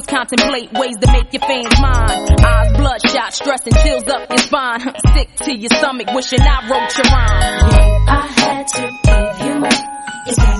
Is contemplate ways to make your fans mine. Eyes bloodshot, stress and chills up your spine. Sick to your stomach, wishing I wrote your rhyme. I had to give you up.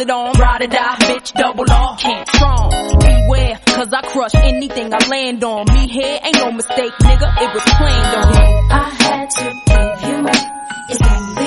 it on, ride or die, bitch, double off, can't strong. Beware, cause I crush anything I land on. Me here ain't no mistake, nigga, it was planned on. I had to give you up. It's only